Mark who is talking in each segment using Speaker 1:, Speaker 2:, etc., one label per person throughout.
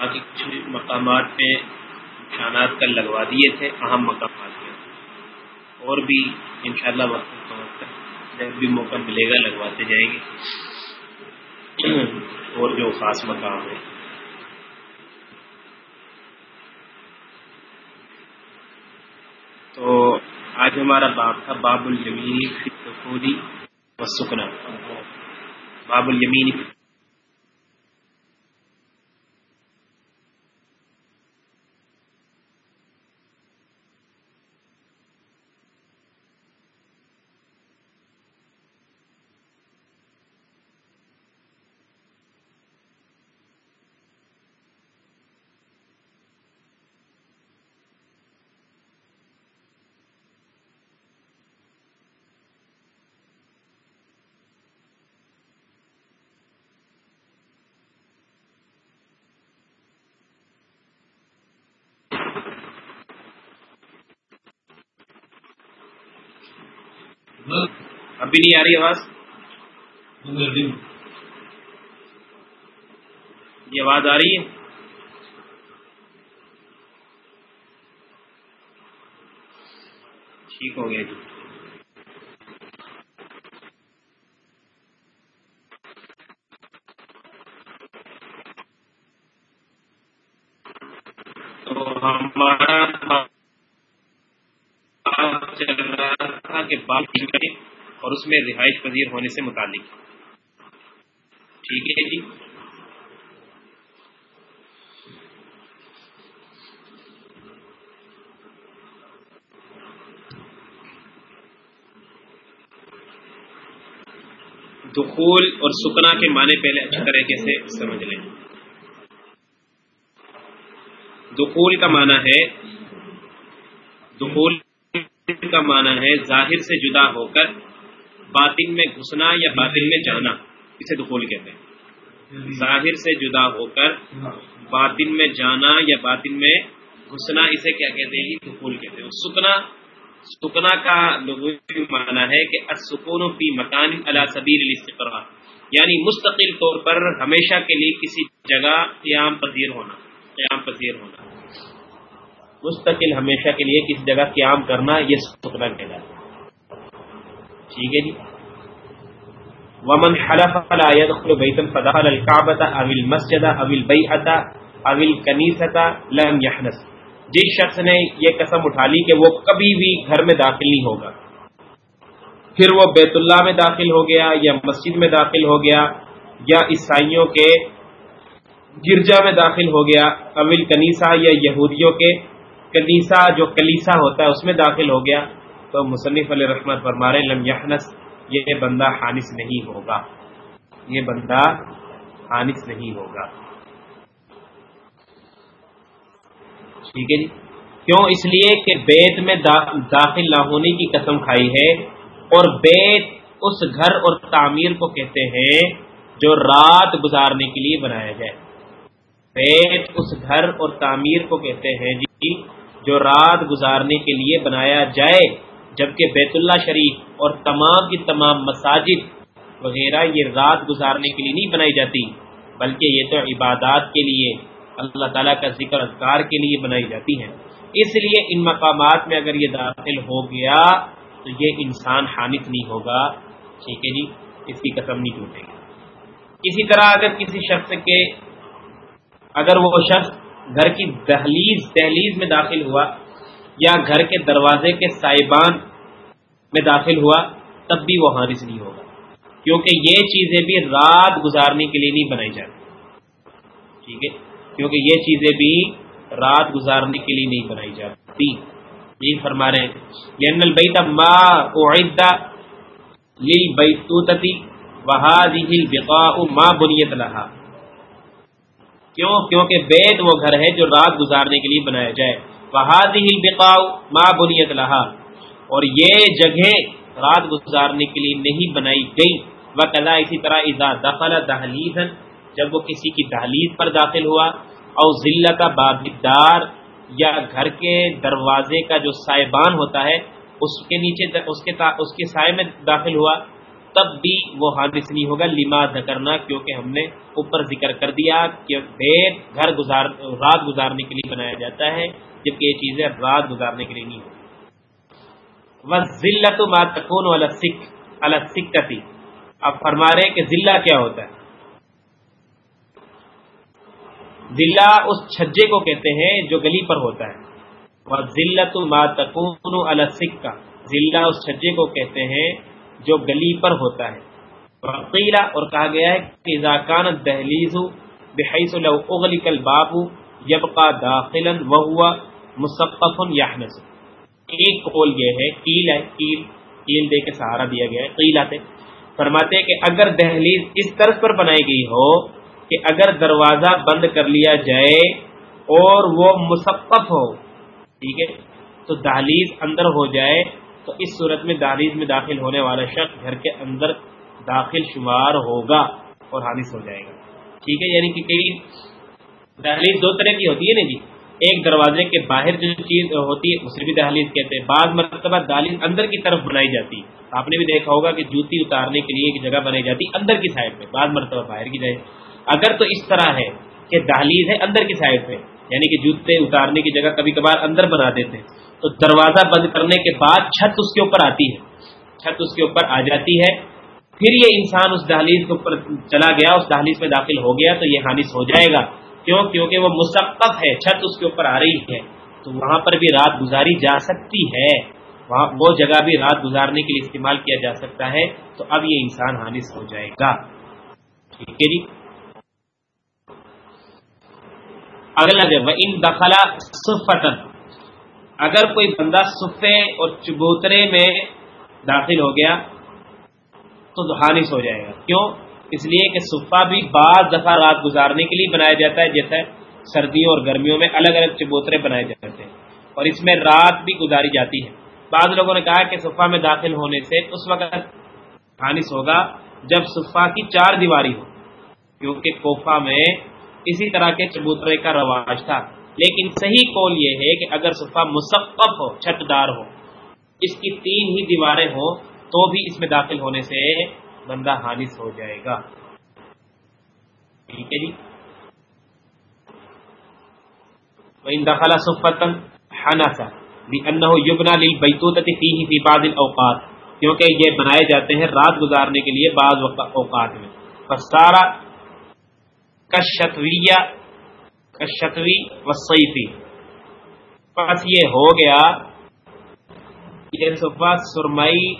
Speaker 1: باقی کچھ مقامات پہ نشانات کل لگوا دیے تھے، اہم مقامات پہ اور بھی انشاءاللہ شاء اللہ جب بھی موقع ملے گا لگواتے جائیں گے۔ اور جو خاص مقام ہے۔ تو آج ہمارا باب تھا، باب الجمیل و سکنا باب الیمین ابھی نہیں آ رہی آواز؟ یہ آواز آ رہی ہے؟ ٹھیک ہو گیا جی۔ تو ہمارا چل رہا تھا کہ بات اور اس میں رہائش پذیر ہونے سے متعلق۔ ٹھیک ہے جی۔ دخول اور سکنا کے معنی پہلے اچھی طریقے سے سمجھ لیں۔ دخول کا معنی ہے دخول کا معنی ہے ظاہر سے جدا ہو کر باطن میں گھسنا یا باطن میں جانا، اسے دخول کہتے ہیں۔ ظاہر سے جدا ہو کر باطن میں جانا یا باطن میں گھسنا، اسے کیا کہتے ہیں؟ دخول کہتے ہیں۔ سکنا سکنا کا معنی ہے کہ سکون فی مکان سبیل الاستقرار۔ یعنی مستقل طور پر ہمیشہ کے لیے کسی جگہ قیام پذیر ہونا، قیام پذیر ہونا۔ مستقل ہمیشہ کے لیے کسی جگہ قیام کرنا یہ سکنا کہلاتا ہے ٹھیک ہے جی؟ ومن حلف لا يدخل بيتا فدخل الكعبه او المسجد او البيعه او الكنيسه لم يحنس۔ جس شخص نے یہ قسم اٹھا لی کہ وہ کبھی بھی گھر میں داخل نہیں ہوگا۔ پھر وہ بیت اللہ میں داخل ہو گیا یا مسجد میں داخل ہو گیا یا عیسائیوں کے گرجا میں داخل ہو گیا اول کنیسا یا یہودیوں کے کنیسا جو کلیسا ہوتا ہے، اس میں داخل ہو گیا۔ تو مصنف علیہ رحمت فرما رہے لم یحنس، یہ بندہ حانس نہیں ہوگا۔ یہ بندہ حانس نہیں ہوگا۔ ٹھیک ہے جی۔ کیوں؟ اس لیے کہ بیت میں داخل نہ ہونے کی قسم کھائی ہے۔ اور بیت اس گھر اور تعمیر کو کہتے ہیں جو رات گزارنے کے لیے بنایا جائے بیت اس گھر اور تعمیر کو کہتے ہیں جی جو رات گزارنے کے لیے بنایا جائے، جبکہ بیت اللہ شریف اور تمام کی تمام مساجد وغیرہ یہ رات گزارنے کے لیے نہیں بنائی جاتی، بلکہ یہ تو عبادات کے لیے، اللہ تعالیٰ کا ذکر اذکار کے لیے بنائی جاتی ہیں۔ اس لیے ان مقامات میں اگر یہ داخل ہو گیا تو یہ انسان حانف نہیں ہوگا۔ ٹھیک ہے جی؟ اس کی قسم نہیں ٹوٹے گی۔ اسی طرح اگر کسی شخص کے، اگر وہ شخص گھر کی دہلیز دہلیز میں داخل ہوا یا گھر کے دروازے کے سائبان میں داخل ہوا، تب بھی وہ حارث نہیں ہوگا۔ کیونکہ یہ چیزیں بھی رات گزارنے کے لیے نہیں بنائی جاتی۔ ٹھیک ہے؟ کیونکہ یہ چیزیں بھی رات گزارنے کے لیے نہیں بنائی جاتی۔ یہی فرما رہے ہیں۔ البیت ما اعد للبیتوتتی وهذه البقاء ما بنیت لها۔ کیوں؟ کیونکہ بیت وہ گھر ہے جو رات گزارنے کے لیے بنایا جائے۔ بہادی بقاؤ ماں بنیت لہا اور یہ جگہ رات گزارنے کے لیے نہیں بنائی گئی وہ کلا اسی طرح اذا دخل دہلیز جب وہ کسی کی دہلیز پر داخل ہوا اور ضلع کا بابدار یا گھر کے دروازے کا جو سائبان ہوتا ہے، اس کے نیچے، اس کے اس کے سائے میں داخل ہوا۔ تب بھی وہ حادث نہیں ہوگا، لما کرنا کیونکہ ہم نے اوپر ذکر کر دیا کہ بیت گھر گزار، رات گزارنے کے لیے بنایا جاتا ہے، جبکہ یہ چیزیں رات گزارنے کے لیے نہیں ہوگی وہ ذلت ماتکون السکھ السکتی اب فرما رہے کہ ضلع کیا ہوتا ہے؟ ضلع اس چھجے کو کہتے ہیں جو گلی پر ہوتا ہے۔ اور ذلت ماتکون السکا ضلع اس چھجے کو کہتے ہیں جو گلی پر ہوتا ہے۔ وقیلا اور کہا گیا ہے کہ اذاکان دہلیز بحیث لو اغلق الباب یبقى داخلا وهو مسقف یحنس ایک قول یہ ہے، قیل ہے، قیل قیل دے کے سہارا دیا گیا ہے، قیل آتے۔ فرماتے ہیں کہ اگر دہلیز اس طرز پر بنائی گئی ہو کہ اگر دروازہ بند کر لیا جائے اور وہ مسقف ہو، ٹھیک ہے، تو دہلیز اندر ہو جائے تو اس صورت میں دہلیز میں داخل ہونے والا شخص گھر کے اندر داخل شمار ہوگا اور حادث ہو جائے گا۔ ٹھیک ہے؟ یعنی کہ کئی دہلیز دو طرح کی ہوتی ہے نا جی۔ ایک دروازے کے باہر جو چیز ہوتی ہے، اسے بھی دہلیز کہتے ہیں۔ بعض مرتبہ دہلیز اندر کی طرف بنائی جاتی ہے۔ آپ نے بھی دیکھا ہوگا کہ جوتی اتارنے کے لیے ایک جگہ بنائی جاتی اندر کی سائڈ پہ۔ بعض مرتبہ باہر کی جائے۔ اگر تو اس طرح ہے کہ دہلیز ہے اندر کی سائڈ پہ۔ یعنی کہ جوتے اتارنے کی جگہ کبھی کبھار اندر بنا دیتے ہیں۔ تو دروازہ بند کرنے کے بعد چھت اس کے اوپر آتی ہے۔ چھت اس کے اوپر آ جاتی ہے۔ پھر یہ انسان اس دہلیز کے اوپر چلا گیا، اس دہلیز میں داخل ہو گیا تو یہ حانث ہو جائے گا۔ کیوں؟ کیونکہ وہ مسقف ہے، چھت اس کے اوپر آ رہی ہے۔ تو وہاں پر بھی رات گزاری جا سکتی ہے۔ وہاں وہ جگہ بھی رات گزارنے کے لیے استعمال کیا جا سکتا ہے۔ تو اب یہ انسان حانث ہو جائے گا۔ ٹھیک ہے جی؟ اگلا جب ان دخلا سفتن اگر کوئی بندہ صفے اور چبوترے میں داخل ہو گیا تو حانث ہو جائے گا۔ کیوں؟ اس لیے کہ صفا بھی بعض دفعہ رات گزارنے کے لیے بنایا جاتا ہے، جیسے سردیوں اور گرمیوں میں الگ الگ چبوترے بنائے جاتے ہیں۔ اور اس میں رات بھی گزاری جاتی ہے۔ بعض لوگوں نے کہا کہ صفا میں داخل ہونے سے اس وقت حانث ہوگا جب صفا کی چار دیواری ہو، کیونکہ کوفہ میں اسی طرح کے چبوترے کا رواج تھا۔ لیکن صحیح قول یہ ہے کہ اگر صفحہ مصفف ہو چھت دار ہو، اس کی تین ہی دیواریں ہوں، تو بھی اس میں داخل ہونے سے بندہ حادث ہو جائے گا۔ ٹھیک ہے جی۔ دخلا سفتن حنسا انه يبنى للبيتوتة فيه في بعض الاوقات کیونکہ یہ بنائے جاتے ہیں رات گزارنے کے لیے بعض اوقات میں۔ فسارا کشتویہ شتوی و یہ ہو گیا۔ یہ صفا سرمائی،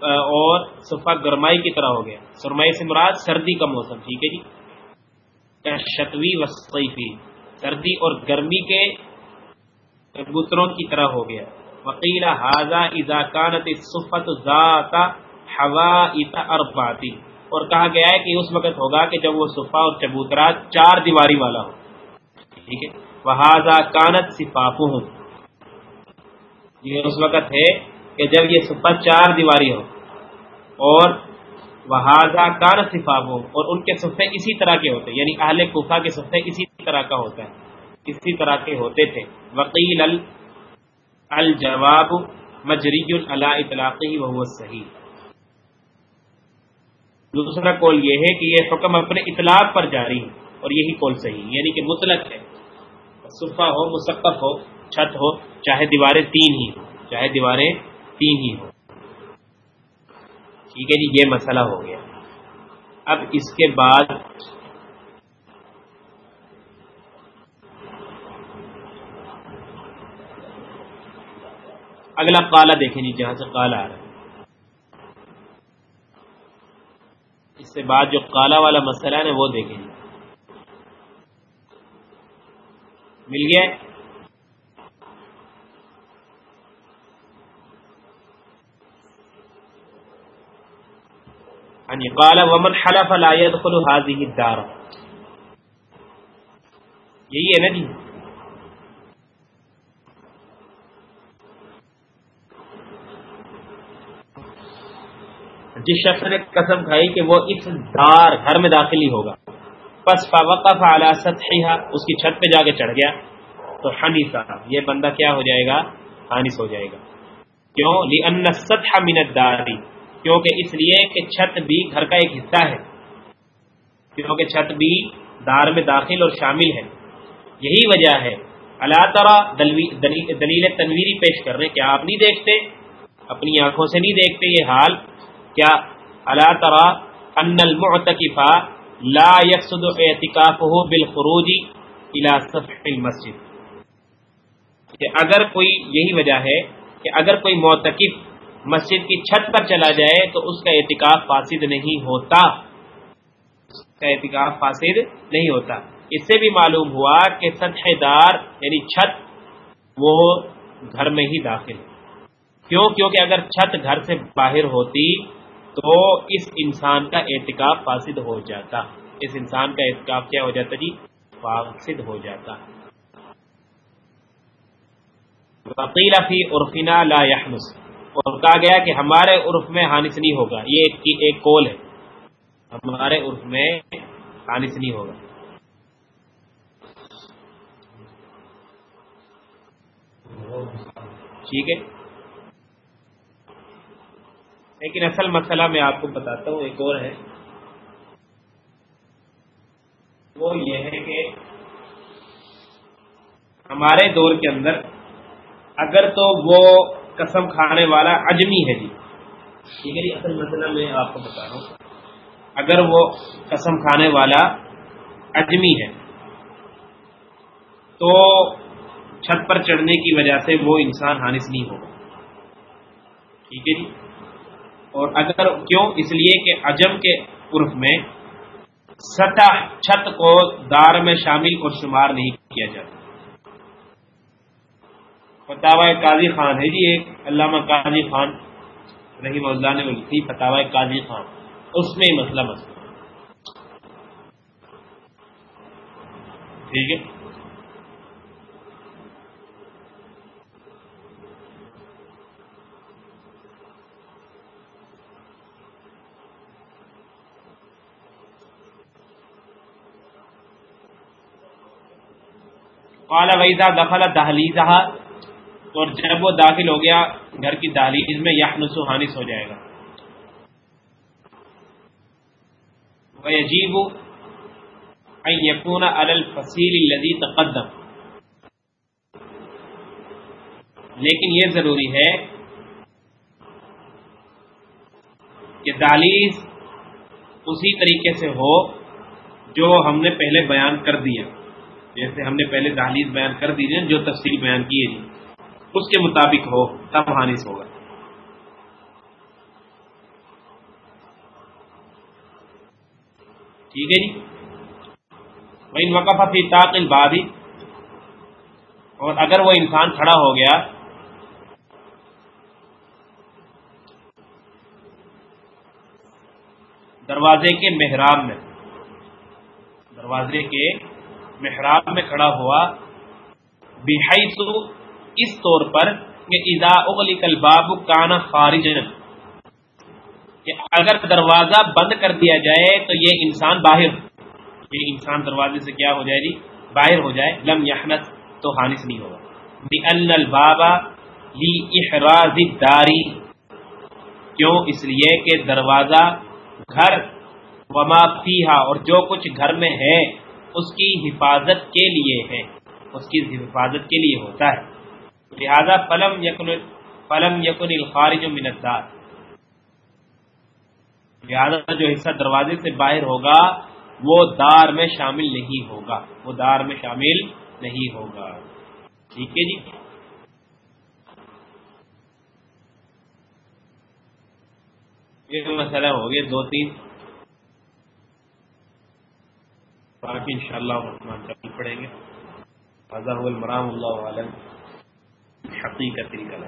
Speaker 1: اور صفا گرمائی کی طرح ہو گیا۔ سرمائی سے مراد سردی کا موسم، ٹھیک ہے جی؟ شتوی و سردی اور گرمی کے کبوتروں کی طرح ہو گیا۔ وکیل حاضہ اضاکانت صفت ذات ہوا ارباتی اور کہا گیا ہے کہ اس وقت ہوگا کہ جب وہ صفا اور چبوترا چار دیواری والا ہو۔ ٹھیک ہے؟ وہ کانت صفاف ہوں یہ اس وقت ہے کہ جب یہ سپا چار دیواری ہو اور وہ کان صفاف ہو اور ان کے صفے اسی طرح کے ہوتے یعنی اہل کوفہ کے صفے اسی طرح کا ہوتا ہے۔ اسی طرح کے ہوتے تھے۔ وکیل الجواب مجری اللہ اطلاقی وہ صحیح دوسرا کول یہ ہے کہ یہ حکم اپنے اطلاق پر جاری ہے اور یہی کول صحیح یعنی کہ مطلق ہے۔ صفا ہو مسقف ہو، چھت ہو، چاہے دیواریں تین ہی ہو چاہے دیواریں تین ہی ہو ٹھیک ہے جی یہ مسئلہ ہو گیا۔ اب اس کے بعد اگلا کالا دیکھیں جی جہاں سے کالا آ رہا ہے۔ اس سے بعد جو کالا والا مسئلہ ہے نا، وہ دیکھیں جی مل گیا؟ یعنی قال ومن حلف لا يدخل هذه الدار۔ یہی ہے نا جی؟ جس شخص نے قسم کھائی کہ وہ اس دار گھر میں داخل ہی ہوگا۔ پس فوقف على سطحها اس کی چھت پہ جا کے چڑھ گیا۔ تو حنیسا یہ بندہ کیا ہو جائے گا؟ حانس ہو جائے گا۔ کیوں؟ لأن السطح من الداری۔ کیونکہ اس لیے کہ چھت بھی گھر کا ایک حصہ ہے۔ کیونکہ چھت بھی دار میں داخل اور شامل ہے۔ یہی وجہ ہے۔ اللہ تعالیٰ دلیل تنویری پیش کر رہے کیا آپ نہیں دیکھتے، اپنی آنکھوں سے نہیں دیکھتے یہ حال۔ کیا اللہ تعالیٰ ان المعتکفہ لا یقصد اعتکافہ بالخروج الى سطح المسجد۔ کہ اگر کوئی یہی وجہ ہے کہ اگر کوئی معتکف مسجد کی چھت پر چلا جائے تو اس کا اعتکاف فاسد نہیں ہوتا۔ اس کا اعتکاف فاسد نہیں ہوتا۔ اس سے بھی معلوم ہوا کہ سطح دار یعنی چھت وہ گھر میں ہی داخل۔ کیوں؟ کیونکہ اگر چھت گھر سے باہر ہوتی تو اس انسان کا احتکاب فاسد ہو جاتا۔ اس انسان کا احتکاب کیا ہو جاتا جی؟ فاسد ہو جاتا۔ فی عرفنا لا يحمس اور کہا گیا کہ ہمارے عرف میں حانث نہیں ہوگا۔ یہ ایک کول ہے۔ ہمارے عرف میں حانث نہیں ہوگا۔ ٹھیک ہے؟ لیکن اصل مسئلہ میں آپ کو بتاتا ہوں، ایک اور ہے۔ وہ یہ ہے کہ ہمارے دور کے اندر اگر تو وہ قسم کھانے والا اجمی ہے جی۔ ٹھیک ہے جی اصل مسئلہ میں آپ کو بتا رہا ہوں۔ اگر وہ قسم کھانے والا اجمی ہے، تو چھت پر چڑھنے کی وجہ سے وہ انسان ہانس نہیں ہوگا۔ ٹھیک ہے جی۔ اور اگر کیوں اس لیے کہ اجم کے عرف میں سطح چھت کو دار میں شامل اور شمار نہیں کیا جاتا۔ فتح قاضی خان ہے جی ایک، علامہ قاضی خان رحیم اللہ نے لکھی فتح قاضی خان۔ اس میں مسئلہ مسئلہ ٹھیک ہے؟ قال ویزا دخل دہلیزہ اور جب وہ داخل ہو گیا، گھر کی دہلیز میں یحنس و حانس ہو جائے گا۔ ویجیب ان یکون علی الفصیل الذی تقدم۔ لیکن یہ ضروری ہے کہ دہلیز اسی طریقے سے ہو جو ہم نے پہلے بیان کر دیا جیسے ہم نے پہلے دہلیز بیان کر دی جو تفصیل بیان کیے جی۔ اس کے مطابق ہو، تب حانث ہوگا۔ ٹھیک ہے جی۔ وہ وقفہ فی تاقل بادی اور اگر وہ انسان کھڑا ہو گیا، دروازے کے محراب میں، دروازے کے محراب میں کھڑا ہوا، بحیث اس طور پر کہ اذا اغلق الباب کانا خارج کہ اگر دروازہ بند کر دیا جائے تو یہ انسان باہر، یہ انسان دروازے سے کیا ہو جائے جی؟ باہر ہو جائے، لم یحنت تو حانس نہیں ہوگا۔ بِأَنَّ الْبَابَ لِإِحْرَازِ الدَّارِ، کیوں؟ اس لیے کہ دروازہ گھر، وما فیہا اور جو کچھ گھر میں ہے اس کی حفاظت کے لیے ہے۔ اس کی حفاظت کے لیے ہوتا ہے۔ لہذا فلم یقن فلم یقن الخارج من الدار۔ لہذا جو حصہ دروازے سے باہر ہوگا، وہ دار میں شامل نہیں ہوگا۔ وہ دار میں شامل نہیں ہوگا۔ ٹھیک ہے جی؟ یہ مسئلہ ہو گیا۔ دو تین۔ باقی ان شاء اللہ چل پڑیں گے. المرام اللہ عالم حقیقت طریقہ